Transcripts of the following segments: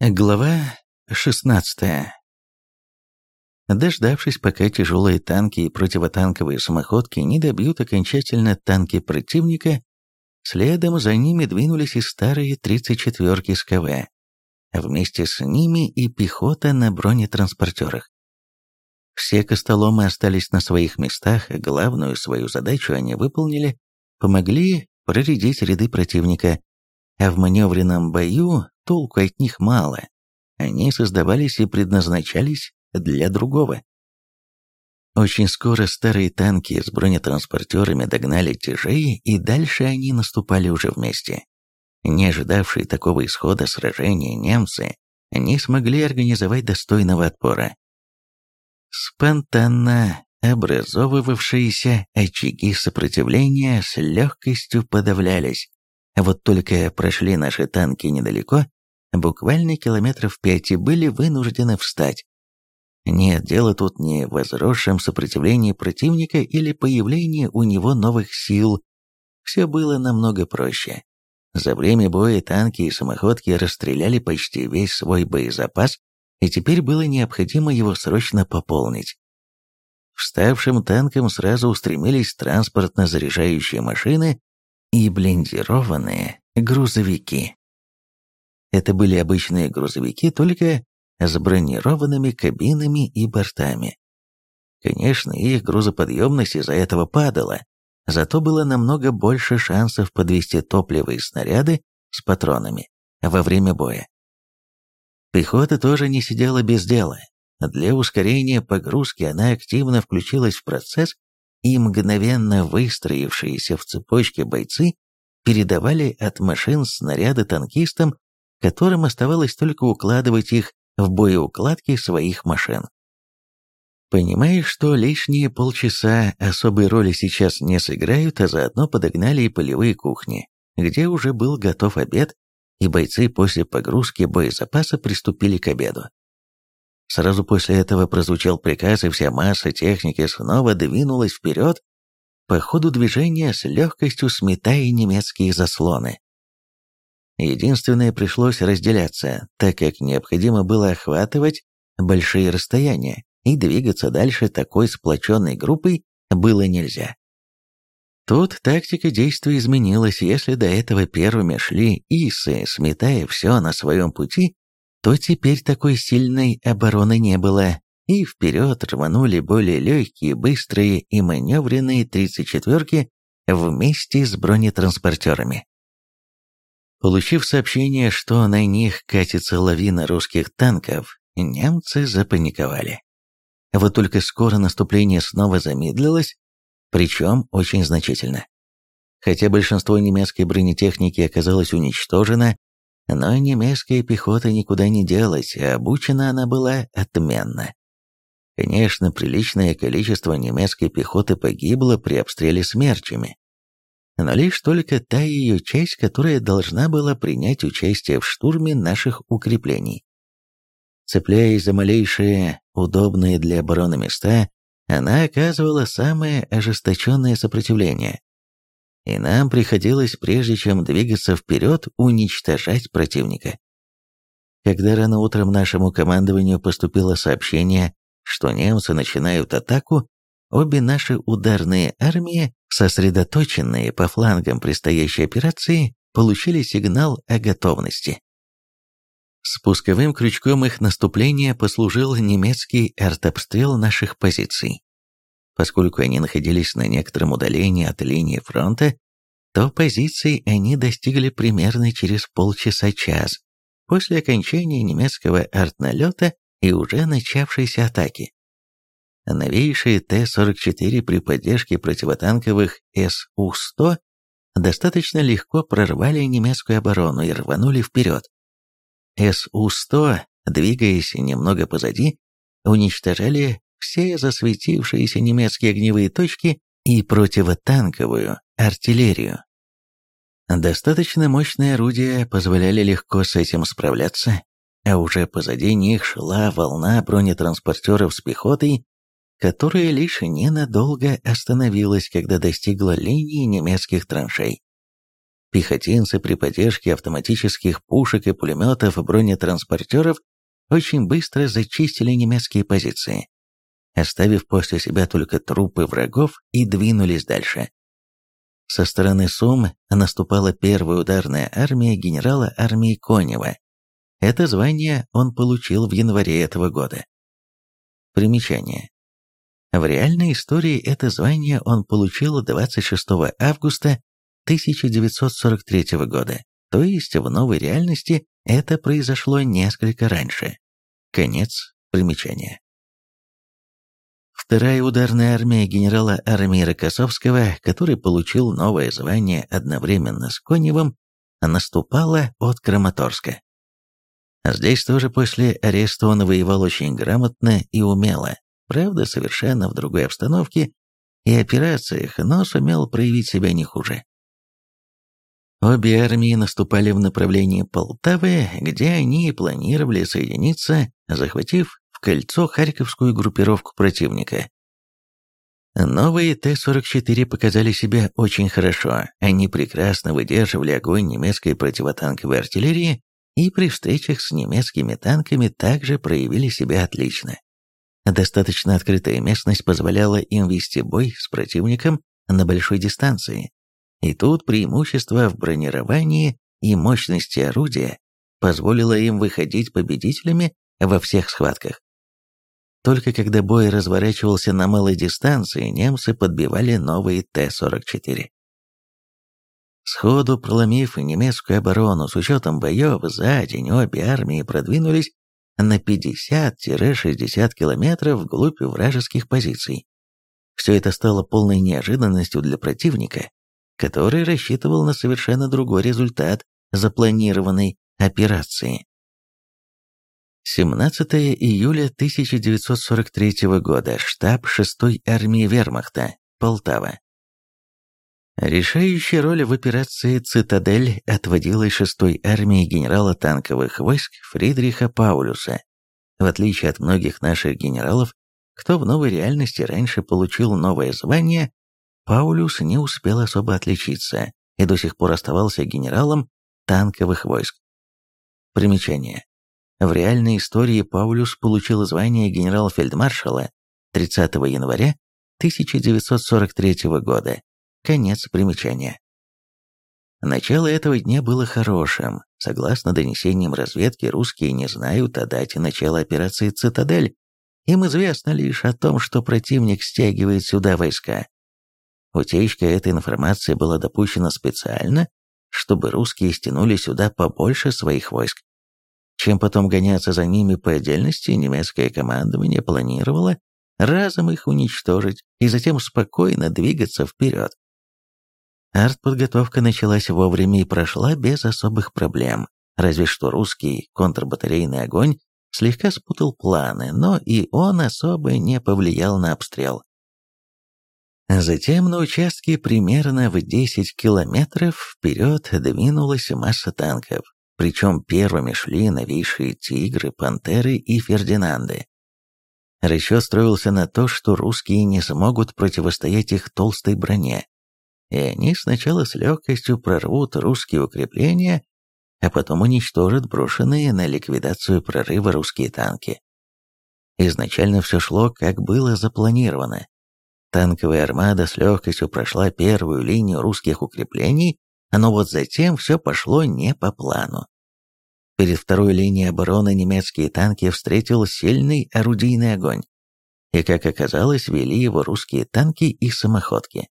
Глава 16 Дождавшись, пока тяжелые танки и противотанковые самоходки не добьют окончательно танки противника, следом за ними двинулись и старые 34-ки с КВ, вместе с ними и пехота на бронетранспортерах. Все костоломы остались на своих местах, главную свою задачу они выполнили, помогли проредить ряды противника, а в маневренном бою толку от них мало. Они создавались и предназначались для другого. Очень скоро старые танки с бронетранспортерами догнали тяжей, и дальше они наступали уже вместе. Не ожидавшие такого исхода сражения немцы не смогли организовать достойного отпора. Спонтанно образовывавшиеся очаги сопротивления с легкостью подавлялись. Вот только прошли наши танки недалеко, буквально километров пять, и были вынуждены встать. Нет, дело тут не в возросшем сопротивлении противника или появлении у него новых сил. Все было намного проще. За время боя танки и самоходки расстреляли почти весь свой боезапас, и теперь было необходимо его срочно пополнить. Вставшим танкам сразу устремились транспортно-заряжающие машины и блиндированные грузовики. Это были обычные грузовики, только с бронированными кабинами и бортами. Конечно, их грузоподъемность из-за этого падала, зато было намного больше шансов подвести топливо снаряды с патронами во время боя. Пехота тоже не сидела без дела. Для ускорения погрузки она активно включилась в процесс, и мгновенно выстроившиеся в цепочке бойцы передавали от машин снаряды танкистам которым оставалось только укладывать их в боеукладки своих машин. Понимая, что лишние полчаса особой роли сейчас не сыграют, а заодно подогнали и полевые кухни, где уже был готов обед, и бойцы после погрузки боезапаса приступили к обеду. Сразу после этого прозвучал приказ, и вся масса техники снова двинулась вперед, по ходу движения с легкостью сметая немецкие заслоны. Единственное, пришлось разделяться, так как необходимо было охватывать большие расстояния, и двигаться дальше такой сплоченной группой было нельзя. Тут тактика действий изменилась, если до этого первыми шли исы, сметая все на своем пути, то теперь такой сильной обороны не было, и вперед рванули более легкие, быстрые и маневренные 34-ки вместе с бронетранспортерами. Получив сообщение, что на них катится лавина русских танков, немцы запаниковали. Вот только скоро наступление снова замедлилось, причем очень значительно. Хотя большинство немецкой бронетехники оказалось уничтожено, но немецкая пехота никуда не делась, а обучена она была отменно. Конечно, приличное количество немецкой пехоты погибло при обстреле смерчами, но лишь только та ее часть, которая должна была принять участие в штурме наших укреплений. Цепляясь за малейшие, удобные для обороны места, она оказывала самое ожесточенное сопротивление. И нам приходилось, прежде чем двигаться вперед, уничтожать противника. Когда рано утром нашему командованию поступило сообщение, что немцы начинают атаку, обе наши ударные армии сосредоточенные по флангам предстоящей операции, получили сигнал о готовности. Спусковым крючком их наступления послужил немецкий артобстрел наших позиций. Поскольку они находились на некотором удалении от линии фронта, то позиций они достигли примерно через полчаса-час после окончания немецкого артналета и уже начавшейся атаки. Новейшие Т-44 при поддержке противотанковых СУ-100 достаточно легко прорвали немецкую оборону и рванули вперед. СУ-100, двигаясь немного позади, уничтожали все засветившиеся немецкие огневые точки и противотанковую артиллерию. Достаточно мощные орудия позволяли легко с этим справляться, а уже позади них шла волна бронетранспортеров с пехотой которая лишь ненадолго остановилась, когда достигла линии немецких траншей. Пехотинцы при поддержке автоматических пушек и пулеметов бронетранспортеров очень быстро зачистили немецкие позиции, оставив после себя только трупы врагов и двинулись дальше. Со стороны Сум наступала первая ударная армия генерала армии Конева. Это звание он получил в январе этого года. Примечание. В реальной истории это звание он получил 26 августа 1943 года, то есть в новой реальности это произошло несколько раньше. Конец примечания. Вторая ударная армия генерала армии Рокоссовского, который получил новое звание одновременно с Коневым, наступала от Краматорска. Здесь тоже после ареста он воевал очень грамотно и умело, правда, совершенно в другой обстановке и операциях, но сумел проявить себя не хуже. Обе армии наступали в направлении Полтавы, где они планировали соединиться, захватив в кольцо Харьковскую группировку противника. Новые Т-44 показали себя очень хорошо, они прекрасно выдерживали огонь немецкой противотанковой артиллерии и при встречах с немецкими танками также проявили себя отлично. Достаточно открытая местность позволяла им вести бой с противником на большой дистанции. И тут преимущество в бронировании и мощности орудия позволило им выходить победителями во всех схватках. Только когда бой разворачивался на малой дистанции, немцы подбивали новые Т-44. Сходу проломив немецкую оборону с учетом боев, за день обе армии продвинулись на 50-60 километров вглубь вражеских позиций. Все это стало полной неожиданностью для противника, который рассчитывал на совершенно другой результат запланированной операции. 17 июля 1943 года. Штаб 6-й армии Вермахта. Полтава. Решающая роль в операции «Цитадель» отводилась 6-й армии генерала танковых войск Фридриха Паулюса. В отличие от многих наших генералов, кто в новой реальности раньше получил новое звание, Паулюс не успел особо отличиться и до сих пор оставался генералом танковых войск. Примечание. В реальной истории Паулюс получил звание генерал-фельдмаршала 30 января 1943 года Конец примечания. Начало этого дня было хорошим. Согласно донесениям разведки, русские не знают о дате начала операции «Цитадель». Им известно лишь о том, что противник стягивает сюда войска. Утечка этой информации была допущена специально, чтобы русские стянули сюда побольше своих войск. Чем потом гоняться за ними по отдельности, немецкое командование планировало разом их уничтожить и затем спокойно двигаться вперед. Артподготовка началась вовремя и прошла без особых проблем, разве что русский контрбатарейный огонь слегка спутал планы, но и он особо не повлиял на обстрел. Затем на участке примерно в 10 километров вперед двинулась масса танков, причем первыми шли новейшие «Тигры», «Пантеры» и «Фердинанды». Расчет строился на то, что русские не смогут противостоять их толстой броне, и они сначала с легкостью прорвут русские укрепления, а потом уничтожат брошенные на ликвидацию прорыва русские танки. Изначально все шло, как было запланировано. Танковая армада с легкостью прошла первую линию русских укреплений, но вот затем все пошло не по плану. Перед второй линией обороны немецкие танки встретил сильный орудийный огонь, и, как оказалось, вели его русские танки и самоходки.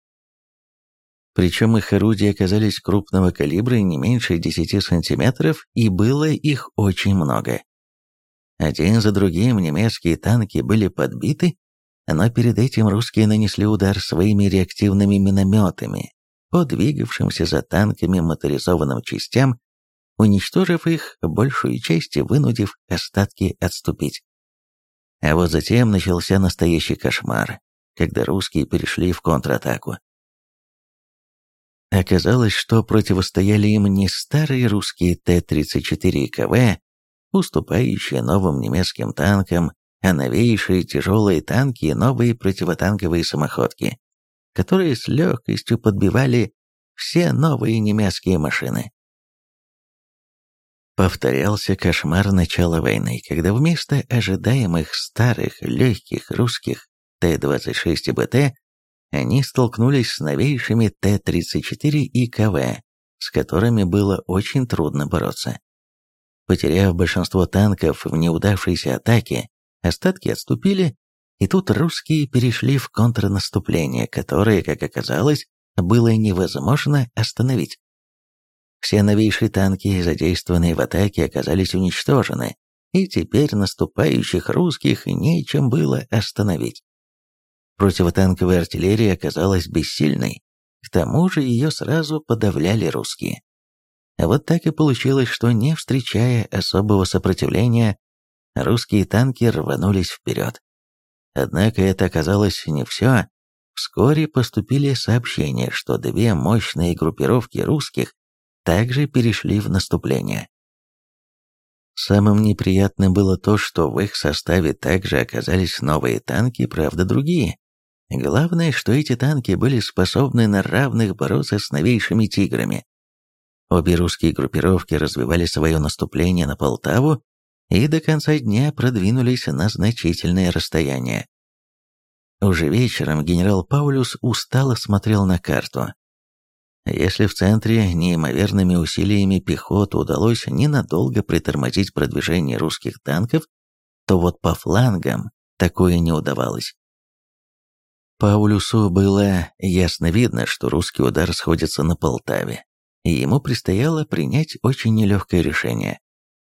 Причем их орудия оказались крупного калибра не меньше 10 сантиметров, и было их очень много. Один за другим немецкие танки были подбиты, но перед этим русские нанесли удар своими реактивными минометами по двигавшимся за танками моторизованным частям, уничтожив их большую часть и вынудив остатки отступить. А вот затем начался настоящий кошмар, когда русские перешли в контратаку. Оказалось, что противостояли им не старые русские Т-34 КВ, уступающие новым немецким танкам, а новейшие тяжелые танки и новые противотанковые самоходки, которые с легкостью подбивали все новые немецкие машины. Повторялся кошмар начала войны, когда вместо ожидаемых старых легких русских Т-26 и БТ они столкнулись с новейшими Т-34 и КВ, с которыми было очень трудно бороться. Потеряв большинство танков в неудавшейся атаке, остатки отступили, и тут русские перешли в контрнаступление, которое, как оказалось, было невозможно остановить. Все новейшие танки, задействованные в атаке, оказались уничтожены, и теперь наступающих русских нечем было остановить. Противотанковая артиллерия оказалась бессильной, к тому же ее сразу подавляли русские. Вот так и получилось, что не встречая особого сопротивления, русские танки рванулись вперед. Однако это оказалось не все. Вскоре поступили сообщения, что две мощные группировки русских также перешли в наступление. Самым неприятным было то, что в их составе также оказались новые танки, правда другие. Главное, что эти танки были способны на равных бороться с новейшими «Тиграми». Обе русские группировки развивали свое наступление на Полтаву и до конца дня продвинулись на значительное расстояние. Уже вечером генерал Паулюс устало смотрел на карту. Если в центре неимоверными усилиями пехоты удалось ненадолго притормозить продвижение русских танков, то вот по флангам такое не удавалось. Паулюсу было ясно видно, что русский удар сходится на Полтаве, и ему предстояло принять очень нелегкое решение.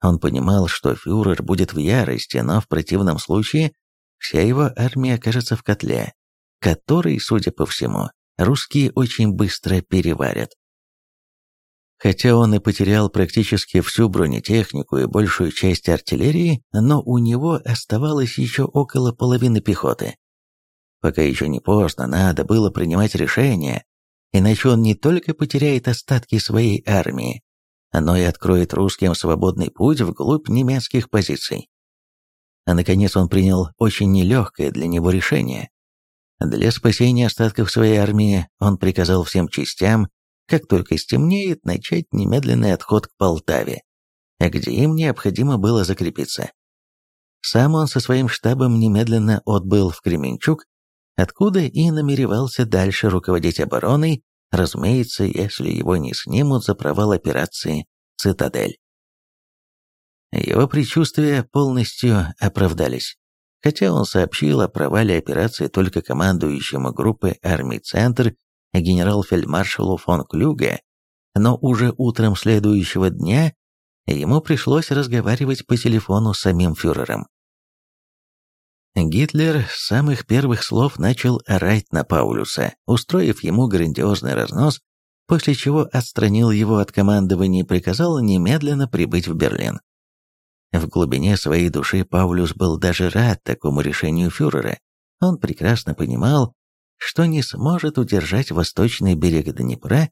Он понимал, что фюрер будет в ярости, но в противном случае вся его армия окажется в котле, который, судя по всему, русские очень быстро переварят. Хотя он и потерял практически всю бронетехнику и большую часть артиллерии, но у него оставалось еще около половины пехоты. Пока еще не поздно, надо было принимать решение, иначе он не только потеряет остатки своей армии, но и откроет русским свободный путь вглубь немецких позиций. А наконец он принял очень нелегкое для него решение. Для спасения остатков своей армии он приказал всем частям, как только стемнеет, начать немедленный отход к Полтаве, где им необходимо было закрепиться. Сам он со своим штабом немедленно отбыл в Кременчуг, откуда и намеревался дальше руководить обороной, разумеется, если его не снимут за провал операции «Цитадель». Его предчувствия полностью оправдались. Хотя он сообщил о провале операции только командующему группы армий «Центр» генерал-фельдмаршалу фон Клюге, но уже утром следующего дня ему пришлось разговаривать по телефону с самим фюрером. Гитлер с самых первых слов начал орать на Паулюса, устроив ему грандиозный разнос, после чего отстранил его от командования и приказал немедленно прибыть в Берлин. В глубине своей души Паулюс был даже рад такому решению фюрера. Он прекрасно понимал, что не сможет удержать восточный берег Днепра,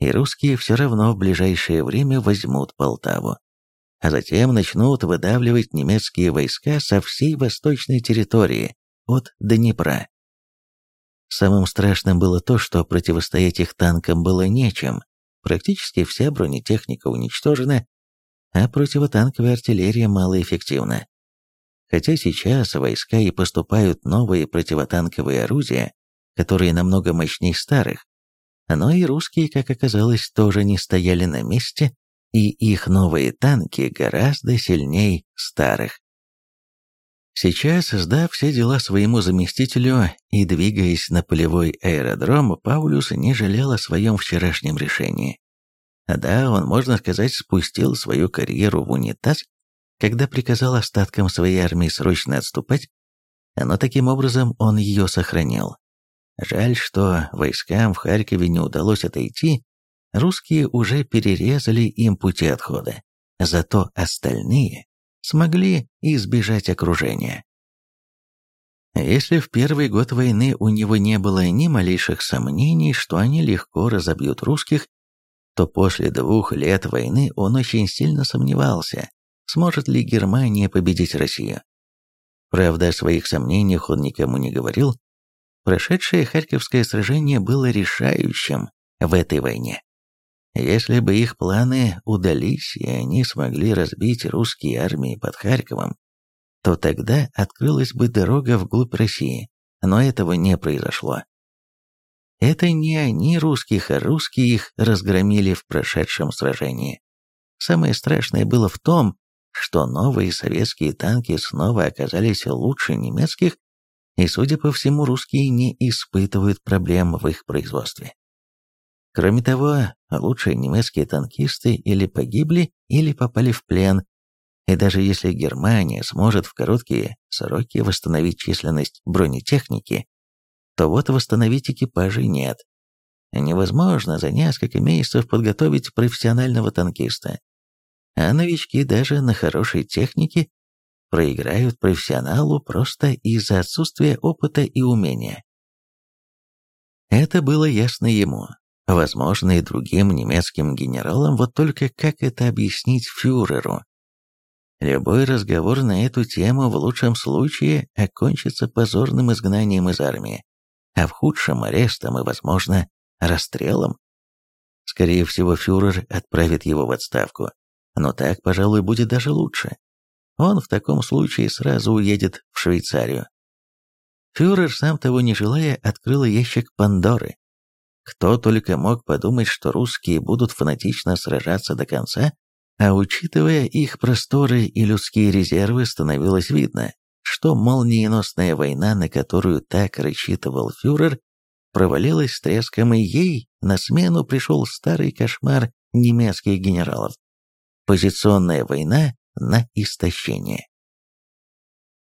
и русские все равно в ближайшее время возьмут Полтаву а затем начнут выдавливать немецкие войска со всей восточной территории, от Днепра. Самым страшным было то, что противостоять их танкам было нечем, практически вся бронетехника уничтожена, а противотанковая артиллерия малоэффективна. Хотя сейчас войска и поступают новые противотанковые орудия, которые намного мощнее старых, но и русские, как оказалось, тоже не стояли на месте и их новые танки гораздо сильнее старых. Сейчас, сдав все дела своему заместителю и двигаясь на полевой аэродром, Паулюс не жалел о своем вчерашнем решении. Да, он, можно сказать, спустил свою карьеру в унитаз, когда приказал остаткам своей армии срочно отступать, но таким образом он ее сохранил. Жаль, что войскам в Харькове не удалось отойти, русские уже перерезали им пути отхода, зато остальные смогли избежать окружения. Если в первый год войны у него не было ни малейших сомнений, что они легко разобьют русских, то после двух лет войны он очень сильно сомневался, сможет ли Германия победить Россию. Правда, о своих сомнениях он никому не говорил. Прошедшее Харьковское сражение было решающим в этой войне. Если бы их планы удались, и они смогли разбить русские армии под Харьковом, то тогда открылась бы дорога вглубь России, но этого не произошло. Это не они русских, а русские их разгромили в прошедшем сражении. Самое страшное было в том, что новые советские танки снова оказались лучше немецких, и, судя по всему, русские не испытывают проблем в их производстве. Кроме того, лучшие немецкие танкисты или погибли, или попали в плен, и даже если Германия сможет в короткие сроки восстановить численность бронетехники, то вот восстановить экипажей нет. Невозможно за несколько месяцев подготовить профессионального танкиста. А новички даже на хорошей технике проиграют профессионалу просто из-за отсутствия опыта и умения. Это было ясно ему, возможно и другим немецким генералам, вот только как это объяснить фюреру? Любой разговор на эту тему в лучшем случае окончится позорным изгнанием из армии, а в худшем арестом и, возможно, расстрелом. Скорее всего, фюрер отправит его в отставку, но так, пожалуй, будет даже лучше. Он в таком случае сразу уедет в Швейцарию. Фюрер, сам того не желая, открыл ящик Пандоры. Кто только мог подумать, что русские будут фанатично сражаться до конца, а учитывая их просторы и людские резервы, становилось видно, что молниеносная война, на которую так рассчитывал фюрер, провалилась с треском, и ей на смену пришел старый кошмар немецких генералов. Позиционная война на истощение.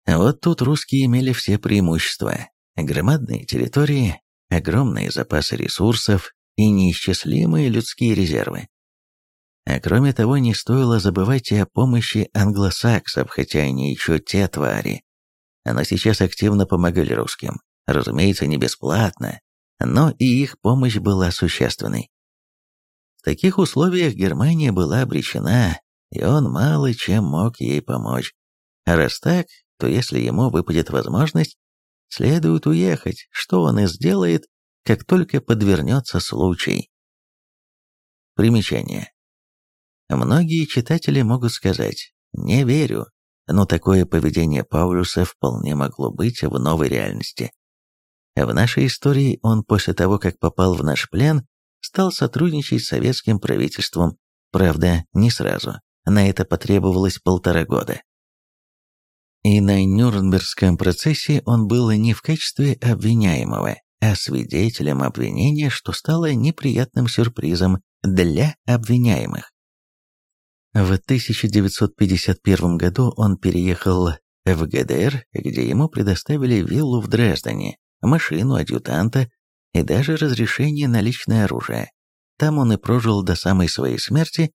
Вот тут русские имели все преимущества. Громадные территории, огромные запасы ресурсов и неисчислимые людские резервы. А кроме того, не стоило забывать и о помощи англосаксов, хотя они еще те твари. Она сейчас активно помогали русским. Разумеется, не бесплатно, но и их помощь была существенной. В таких условиях Германия была обречена, и он мало чем мог ей помочь. А раз так, то если ему выпадет возможность, следует уехать, что он и сделает, как только подвернется случай. Примечание. Многие читатели могут сказать «не верю», но такое поведение Паулюса вполне могло быть в новой реальности. В нашей истории он после того, как попал в наш плен, стал сотрудничать с советским правительством, правда, не сразу, на это потребовалось полтора года. И на Нюрнбергском процессе он был не в качестве обвиняемого, а свидетелем обвинения, что стало неприятным сюрпризом для обвиняемых. В 1951 году он переехал в ГДР, где ему предоставили виллу в Дрездене, машину адъютанта и даже разрешение на личное оружие. Там он и прожил до самой своей смерти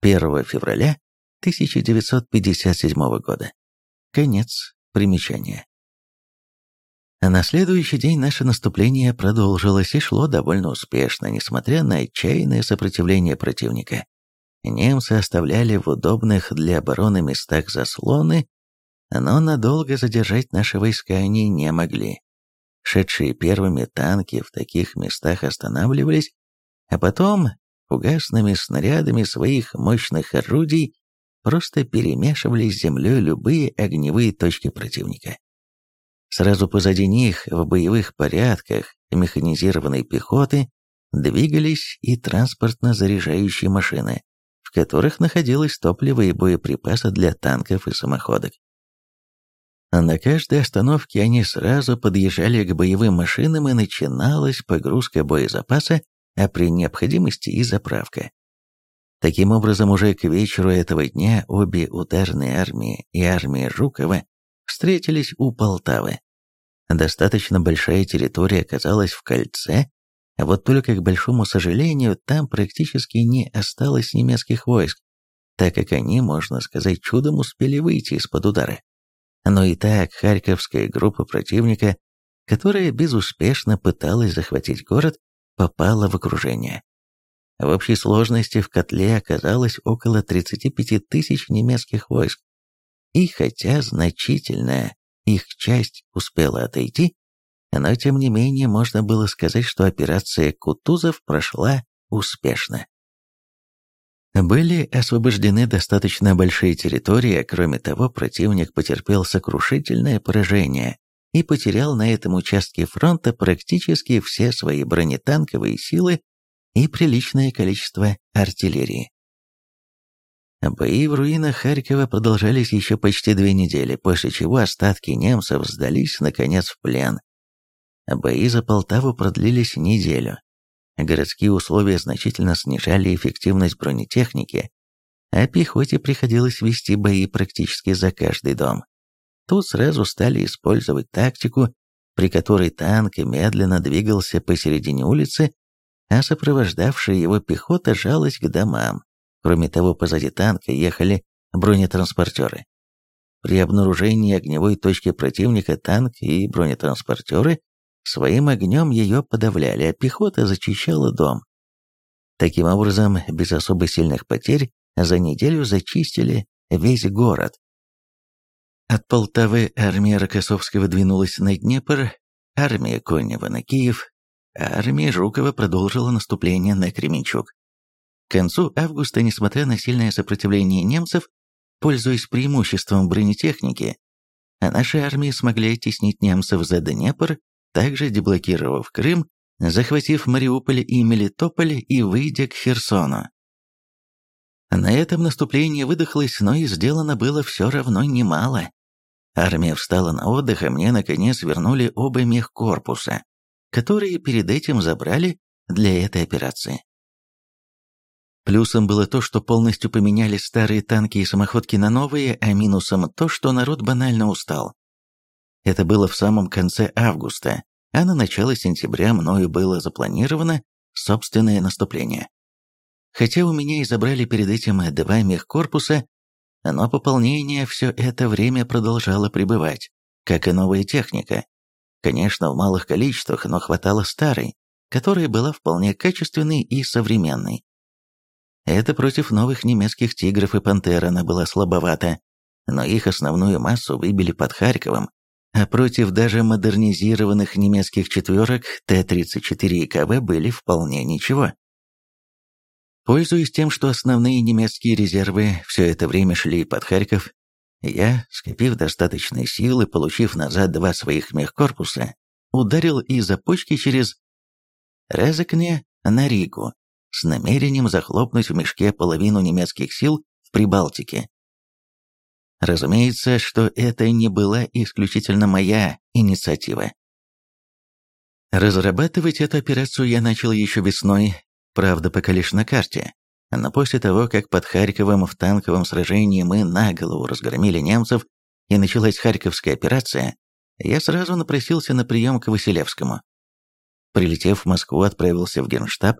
1 февраля 1957 года. Конец примечания. На следующий день наше наступление продолжилось и шло довольно успешно, несмотря на отчаянное сопротивление противника. Немцы оставляли в удобных для обороны местах заслоны, но надолго задержать наши войска они не могли. Шедшие первыми танки в таких местах останавливались, а потом фугасными снарядами своих мощных орудий просто перемешивали с землей любые огневые точки противника. Сразу позади них, в боевых порядках механизированной пехоты, двигались и транспортно-заряжающие машины, в которых находилось топливо и боеприпасы для танков и самоходок. На каждой остановке они сразу подъезжали к боевым машинам и начиналась погрузка боезапаса, а при необходимости и заправка. Таким образом, уже к вечеру этого дня обе ударные армии и армия Жукова встретились у Полтавы. Достаточно большая территория оказалась в кольце, а вот только, к большому сожалению, там практически не осталось немецких войск, так как они, можно сказать, чудом успели выйти из-под удара. Но и так Харьковская группа противника, которая безуспешно пыталась захватить город, попала в окружение. В общей сложности в котле оказалось около 35 тысяч немецких войск. И хотя значительная их часть успела отойти, но тем не менее можно было сказать, что операция Кутузов прошла успешно. Были освобождены достаточно большие территории, а кроме того, противник потерпел сокрушительное поражение и потерял на этом участке фронта практически все свои бронетанковые силы и приличное количество артиллерии. Бои в руинах Харькова продолжались еще почти две недели, после чего остатки немцев сдались, наконец, в плен. Бои за Полтаву продлились неделю. Городские условия значительно снижали эффективность бронетехники, а пехоте приходилось вести бои практически за каждый дом. Тут сразу стали использовать тактику, при которой танк медленно двигался посередине улицы, а сопровождавшая его пехота жалась к домам. Кроме того, позади танка ехали бронетранспортеры. При обнаружении огневой точки противника танк и бронетранспортеры своим огнем ее подавляли, а пехота зачищала дом. Таким образом, без особо сильных потерь, за неделю зачистили весь город. От Полтавы армия Рокоссовского двинулась на Днепр, армия Конева на Киев, армия Жукова продолжила наступление на Кременчуг. К концу августа, несмотря на сильное сопротивление немцев, пользуясь преимуществом бронетехники, а наши армии смогли оттеснить немцев за Днепр, также деблокировав Крым, захватив Мариуполь и Мелитополь и выйдя к Херсону. На этом наступление выдохлось, но и сделано было все равно немало. Армия встала на отдых, а мне, наконец, вернули оба мехкорпуса, которые перед этим забрали для этой операции. Плюсом было то, что полностью поменяли старые танки и самоходки на новые, а минусом то, что народ банально устал. Это было в самом конце августа, а на начало сентября мною было запланировано собственное наступление. Хотя у меня и забрали перед этим два мехкорпуса, но пополнение все это время продолжало пребывать, как и новая техника. Конечно, в малых количествах, но хватало старой, которая была вполне качественной и современной. Это против новых немецких «Тигров» и «Пантер» она была слабовата, но их основную массу выбили под Харьковом, а против даже модернизированных немецких «четверок» Т-34 и КВ были вполне ничего. Пользуясь тем, что основные немецкие резервы все это время шли под Харьков, я, скопив достаточной силы, получив назад два своих мехкорпуса, ударил из-за почки через Резекне на Ригу с намерением захлопнуть в мешке половину немецких сил в Прибалтике. Разумеется, что это не была исключительно моя инициатива. Разрабатывать эту операцию я начал еще весной, правда, пока лишь на карте. Но после того, как под Харьковом в танковом сражении мы на голову разгромили немцев и началась Харьковская операция, я сразу напросился на прием к Василевскому. Прилетев в Москву, отправился в Генштаб,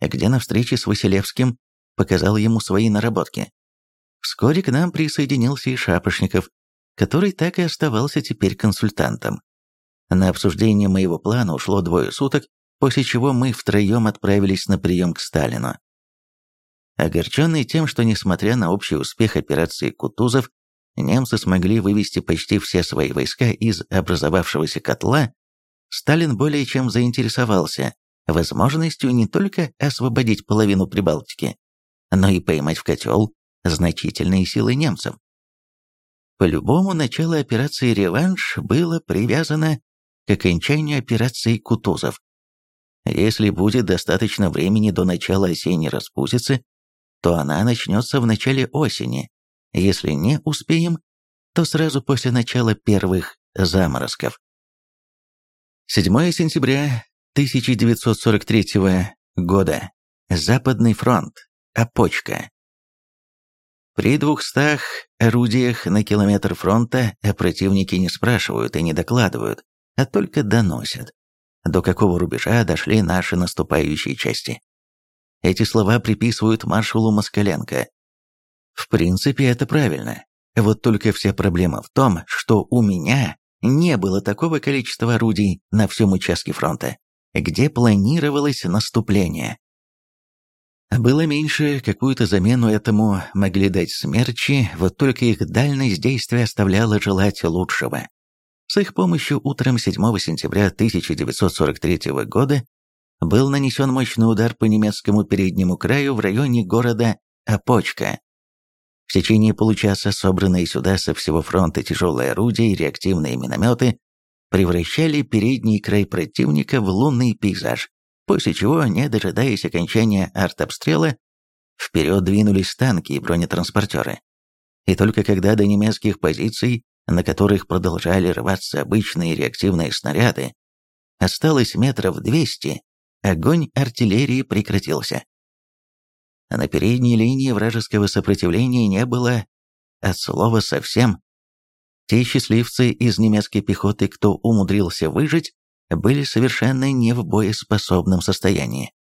где на встрече с Василевским показал ему свои наработки. Вскоре к нам присоединился и Шапошников, который так и оставался теперь консультантом. На обсуждение моего плана ушло двое суток, после чего мы втроем отправились на прием к Сталину. Огорченный тем, что несмотря на общий успех операции Кутузов, немцы смогли вывести почти все свои войска из образовавшегося котла, Сталин более чем заинтересовался возможностью не только освободить половину Прибалтики, но и поймать в котел значительные силы немцев. По-любому, начало операции «Реванш» было привязано к окончанию операции Кутузов. Если будет достаточно времени до начала осенней распутицы, то она начнется в начале осени. Если не успеем, то сразу после начала первых заморозков. 7 сентября 1943 года. Западный фронт. Опочка. При двухстах орудиях на километр фронта противники не спрашивают и не докладывают, а только доносят, до какого рубежа дошли наши наступающие части. Эти слова приписывают маршалу Москаленко. В принципе, это правильно. Вот только вся проблема в том, что у меня не было такого количества орудий на всем участке фронта где планировалось наступление. Было меньше, какую-то замену этому могли дать смерчи, вот только их дальность действия оставляла желать лучшего. С их помощью утром 7 сентября 1943 года был нанесен мощный удар по немецкому переднему краю в районе города Опочка. В течение получаса собранные сюда со всего фронта тяжелые орудия и реактивные минометы превращали передний край противника в лунный пейзаж, после чего, не дожидаясь окончания артобстрела, вперед двинулись танки и бронетранспортеры. И только когда до немецких позиций, на которых продолжали рваться обычные реактивные снаряды, осталось метров двести, огонь артиллерии прекратился а на передней линии вражеского сопротивления не было от слова совсем. Те счастливцы из немецкой пехоты, кто умудрился выжить, были совершенно не в боеспособном состоянии.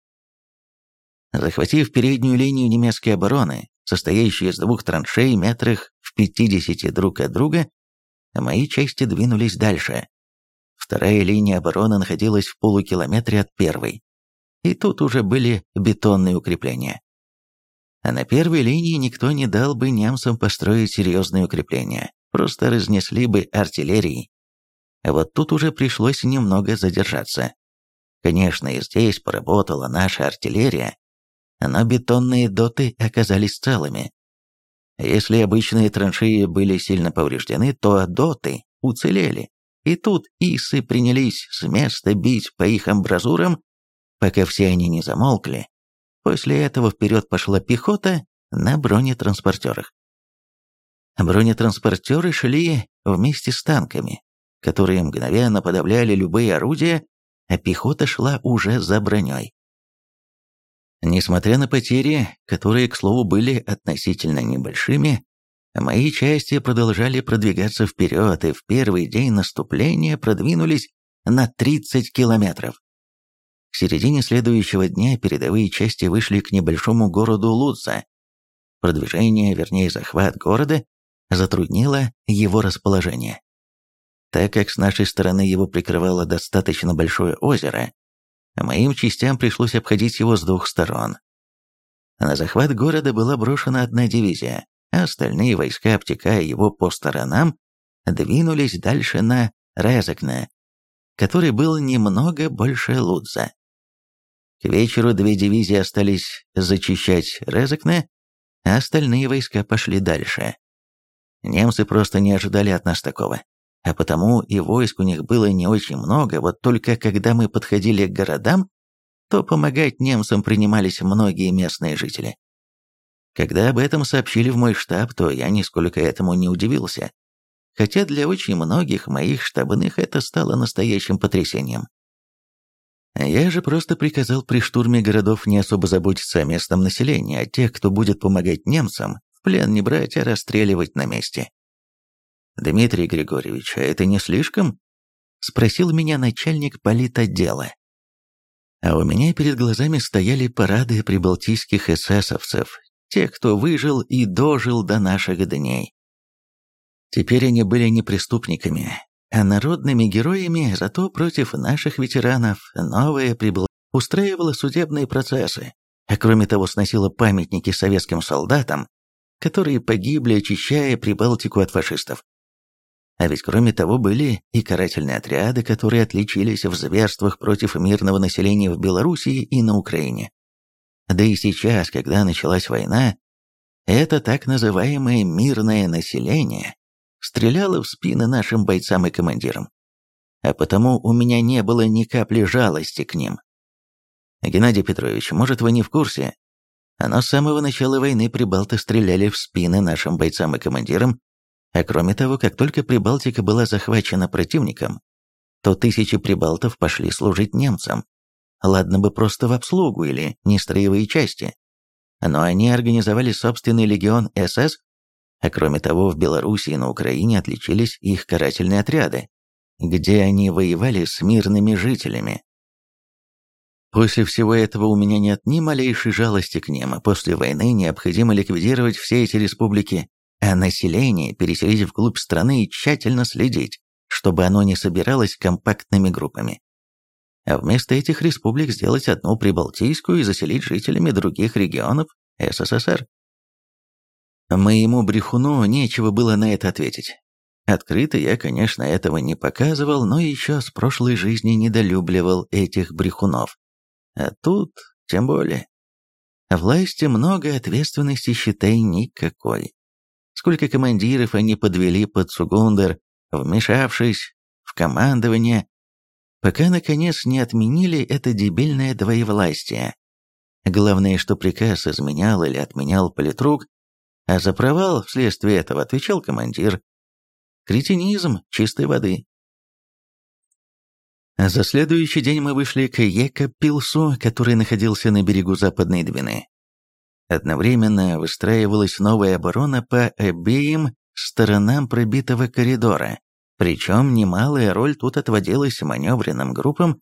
Захватив переднюю линию немецкой обороны, состоящую из двух траншей метрах в 50 друг от друга, мои части двинулись дальше. Вторая линия обороны находилась в полукилометре от первой. И тут уже были бетонные укрепления а на первой линии никто не дал бы немцам построить серьезные укрепления, просто разнесли бы артиллерией. А вот тут уже пришлось немного задержаться. Конечно, и здесь поработала наша артиллерия, но бетонные доты оказались целыми. Если обычные траншеи были сильно повреждены, то доты уцелели. И тут исы принялись с места бить по их амбразурам, пока все они не замолкли После этого вперед пошла пехота на бронетранспортерах. Бронетранспортеры шли вместе с танками, которые мгновенно подавляли любые орудия, а пехота шла уже за броней. Несмотря на потери, которые, к слову, были относительно небольшими, мои части продолжали продвигаться вперед и в первый день наступления продвинулись на 30 километров. К середине следующего дня передовые части вышли к небольшому городу Луца. Продвижение, вернее захват города, затруднило его расположение. Так как с нашей стороны его прикрывало достаточно большое озеро, моим частям пришлось обходить его с двух сторон. На захват города была брошена одна дивизия, а остальные войска, обтекая его по сторонам, двинулись дальше на Резекне, который был немного больше Лудза. К вечеру две дивизии остались зачищать Резекне, а остальные войска пошли дальше. Немцы просто не ожидали от нас такого. А потому и войск у них было не очень много, вот только когда мы подходили к городам, то помогать немцам принимались многие местные жители. Когда об этом сообщили в мой штаб, то я нисколько этому не удивился. Хотя для очень многих моих штабных это стало настоящим потрясением. Я же просто приказал при штурме городов не особо заботиться о местном населении, а тех, кто будет помогать немцам, в плен не брать, а расстреливать на месте. «Дмитрий Григорьевич, а это не слишком?» — спросил меня начальник политотдела. А у меня перед глазами стояли парады прибалтийских эсэсовцев, тех, кто выжил и дожил до наших дней. Теперь они были не преступниками, а народными героями, зато против наших ветеранов новая прибыла, устраивала судебные процессы, а кроме того сносила памятники советским солдатам, которые погибли, очищая Прибалтику от фашистов. А ведь кроме того были и карательные отряды, которые отличились в зверствах против мирного населения в Белоруссии и на Украине. Да и сейчас, когда началась война, это так называемое мирное население стреляла в спины нашим бойцам и командирам. А потому у меня не было ни капли жалости к ним. Геннадий Петрович, может, вы не в курсе, но с самого начала войны прибалты стреляли в спины нашим бойцам и командирам, а кроме того, как только Прибалтика была захвачена противником, то тысячи прибалтов пошли служить немцам. Ладно бы просто в обслугу или нестроевые части. Но они организовали собственный легион СС а кроме того, в Белоруссии и на Украине отличились их карательные отряды, где они воевали с мирными жителями. После всего этого у меня нет ни малейшей жалости к ним, а после войны необходимо ликвидировать все эти республики, а население переселить вглубь страны и тщательно следить, чтобы оно не собиралось компактными группами. А вместо этих республик сделать одну прибалтийскую и заселить жителями других регионов СССР. Моему брехуну нечего было на это ответить. Открыто я, конечно, этого не показывал, но еще с прошлой жизни недолюбливал этих брехунов. А тут тем более. Власти много, ответственности, считай, никакой. Сколько командиров они подвели под Сугундер, вмешавшись в командование, пока, наконец, не отменили это дебильное двоевластие. Главное, что приказ изменял или отменял политрук, а за провал вследствие этого отвечал командир. Кретинизм чистой воды. За следующий день мы вышли к Екапилсу, который находился на берегу Западной Двины. Одновременно выстраивалась новая оборона по обеим сторонам пробитого коридора, причем немалая роль тут отводилась маневренным группам,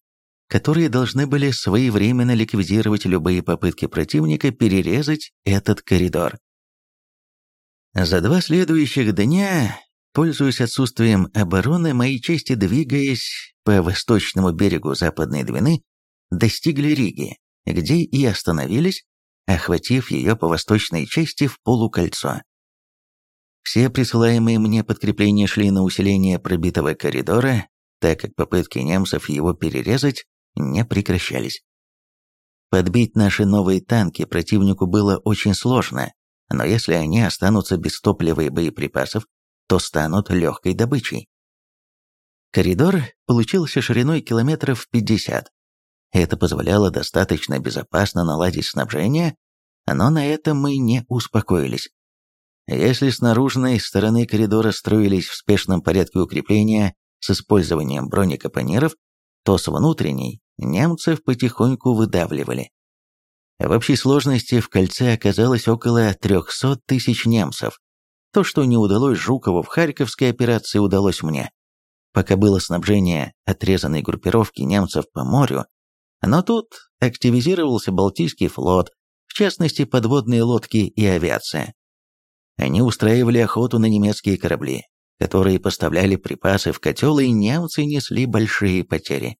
которые должны были своевременно ликвидировать любые попытки противника перерезать этот коридор. За два следующих дня, пользуясь отсутствием обороны, мои части, двигаясь по восточному берегу Западной Двины, достигли Риги, где и остановились, охватив ее по восточной части в полукольцо. Все присылаемые мне подкрепления шли на усиление пробитого коридора, так как попытки немцев его перерезать не прекращались. Подбить наши новые танки противнику было очень сложно, но если они останутся без топлива и боеприпасов, то станут легкой добычей. Коридор получился шириной километров 50. Это позволяло достаточно безопасно наладить снабжение, но на этом мы не успокоились. Если с наружной стороны коридора строились в спешном порядке укрепления с использованием бронекапониров, то с внутренней немцев потихоньку выдавливали. В общей сложности в кольце оказалось около 300 тысяч немцев. То, что не удалось Жукову в Харьковской операции, удалось мне. Пока было снабжение отрезанной группировки немцев по морю, но тут активизировался Балтийский флот, в частности подводные лодки и авиация. Они устраивали охоту на немецкие корабли, которые поставляли припасы в котел, и немцы несли большие потери.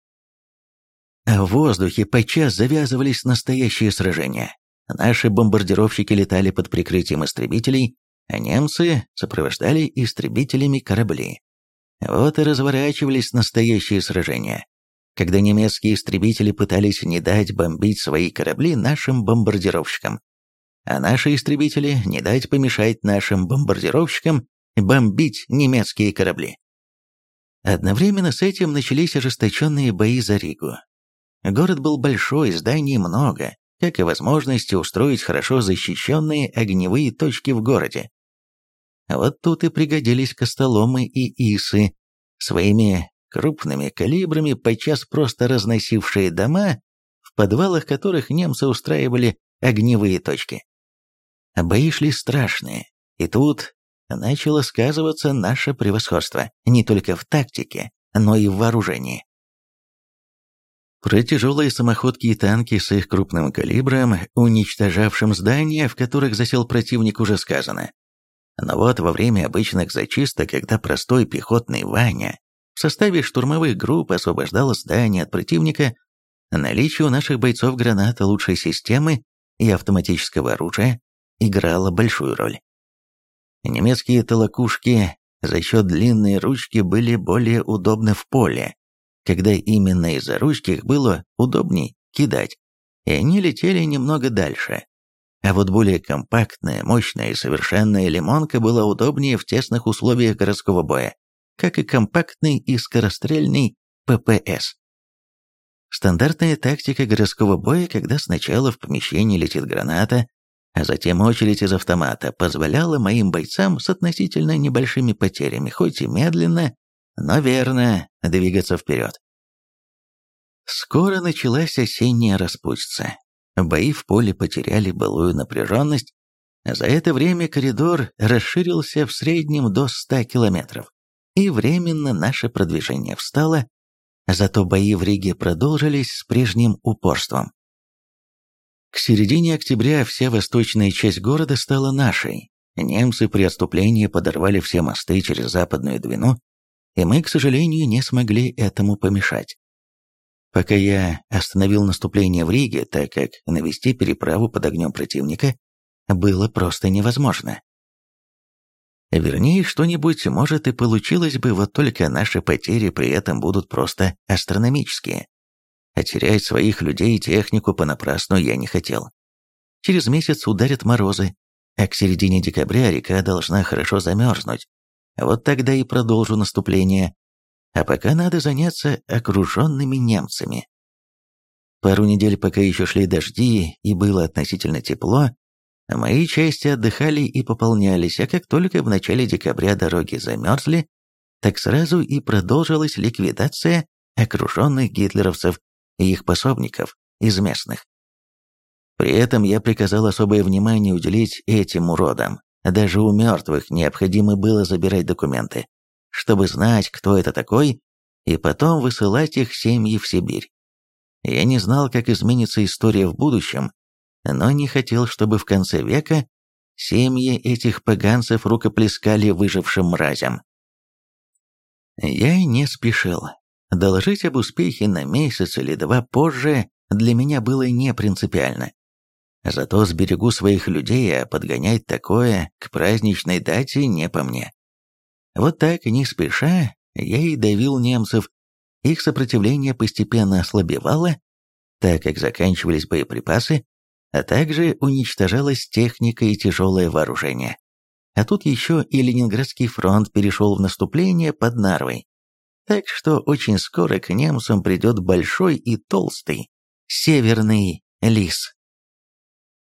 В воздухе подчас завязывались настоящие сражения. Наши бомбардировщики летали под прикрытием истребителей, а немцы сопровождали истребителями корабли. Вот и разворачивались настоящие сражения, когда немецкие истребители пытались не дать бомбить свои корабли нашим бомбардировщикам, а наши истребители не дать помешать нашим бомбардировщикам бомбить немецкие корабли. Одновременно с этим начались ожесточенные бои за Ригу, Город был большой, зданий много, как и возможности устроить хорошо защищенные огневые точки в городе. Вот тут и пригодились костоломы и исы, своими крупными калибрами, подчас просто разносившие дома, в подвалах которых немцы устраивали огневые точки. Бои шли страшные, и тут начало сказываться наше превосходство не только в тактике, но и в вооружении. Про тяжелые самоходки и танки с их крупным калибром, уничтожавшим здания, в которых засел противник, уже сказано. Но вот во время обычных зачисток, когда простой пехотный Ваня в составе штурмовых групп освобождал здание от противника, наличие у наших бойцов граната лучшей системы и автоматического оружия играло большую роль. Немецкие толокушки за счет длинной ручки были более удобны в поле, когда именно из-за ручки было удобней кидать, и они летели немного дальше. А вот более компактная, мощная и совершенная лимонка была удобнее в тесных условиях городского боя, как и компактный и скорострельный ППС. Стандартная тактика городского боя, когда сначала в помещении летит граната, а затем очередь из автомата, позволяла моим бойцам с относительно небольшими потерями, хоть и медленно, но верно двигаться вперед. Скоро началась осенняя распутица. Бои в поле потеряли былую напряженность, за это время коридор расширился в среднем до 100 километров, и временно наше продвижение встало, зато бои в Риге продолжились с прежним упорством. К середине октября вся восточная часть города стала нашей. Немцы при отступлении подорвали все мосты через Западную Двину, и мы, к сожалению, не смогли этому помешать. Пока я остановил наступление в Риге, так как навести переправу под огнем противника было просто невозможно. Вернее, что-нибудь, может, и получилось бы, вот только наши потери при этом будут просто астрономические. А терять своих людей и технику понапрасну я не хотел. Через месяц ударят морозы, а к середине декабря река должна хорошо замерзнуть. Вот тогда и продолжу наступление. А пока надо заняться окруженными немцами. Пару недель, пока еще шли дожди и было относительно тепло, мои части отдыхали и пополнялись, а как только в начале декабря дороги замерзли, так сразу и продолжилась ликвидация окруженных гитлеровцев и их пособников из местных. При этом я приказал особое внимание уделить этим уродам. Даже у мертвых необходимо было забирать документы, чтобы знать, кто это такой, и потом высылать их семьи в Сибирь. Я не знал, как изменится история в будущем, но не хотел, чтобы в конце века семьи этих поганцев рукоплескали выжившим мразям. Я не спешил. Доложить об успехе на месяц или два позже для меня было не принципиально. Зато сберегу своих людей, а подгонять такое к праздничной дате не по мне. Вот так, не спеша, я и давил немцев. Их сопротивление постепенно ослабевало, так как заканчивались боеприпасы, а также уничтожалась техника и тяжелое вооружение. А тут еще и Ленинградский фронт перешел в наступление под Нарвой. Так что очень скоро к немцам придет большой и толстый северный лис.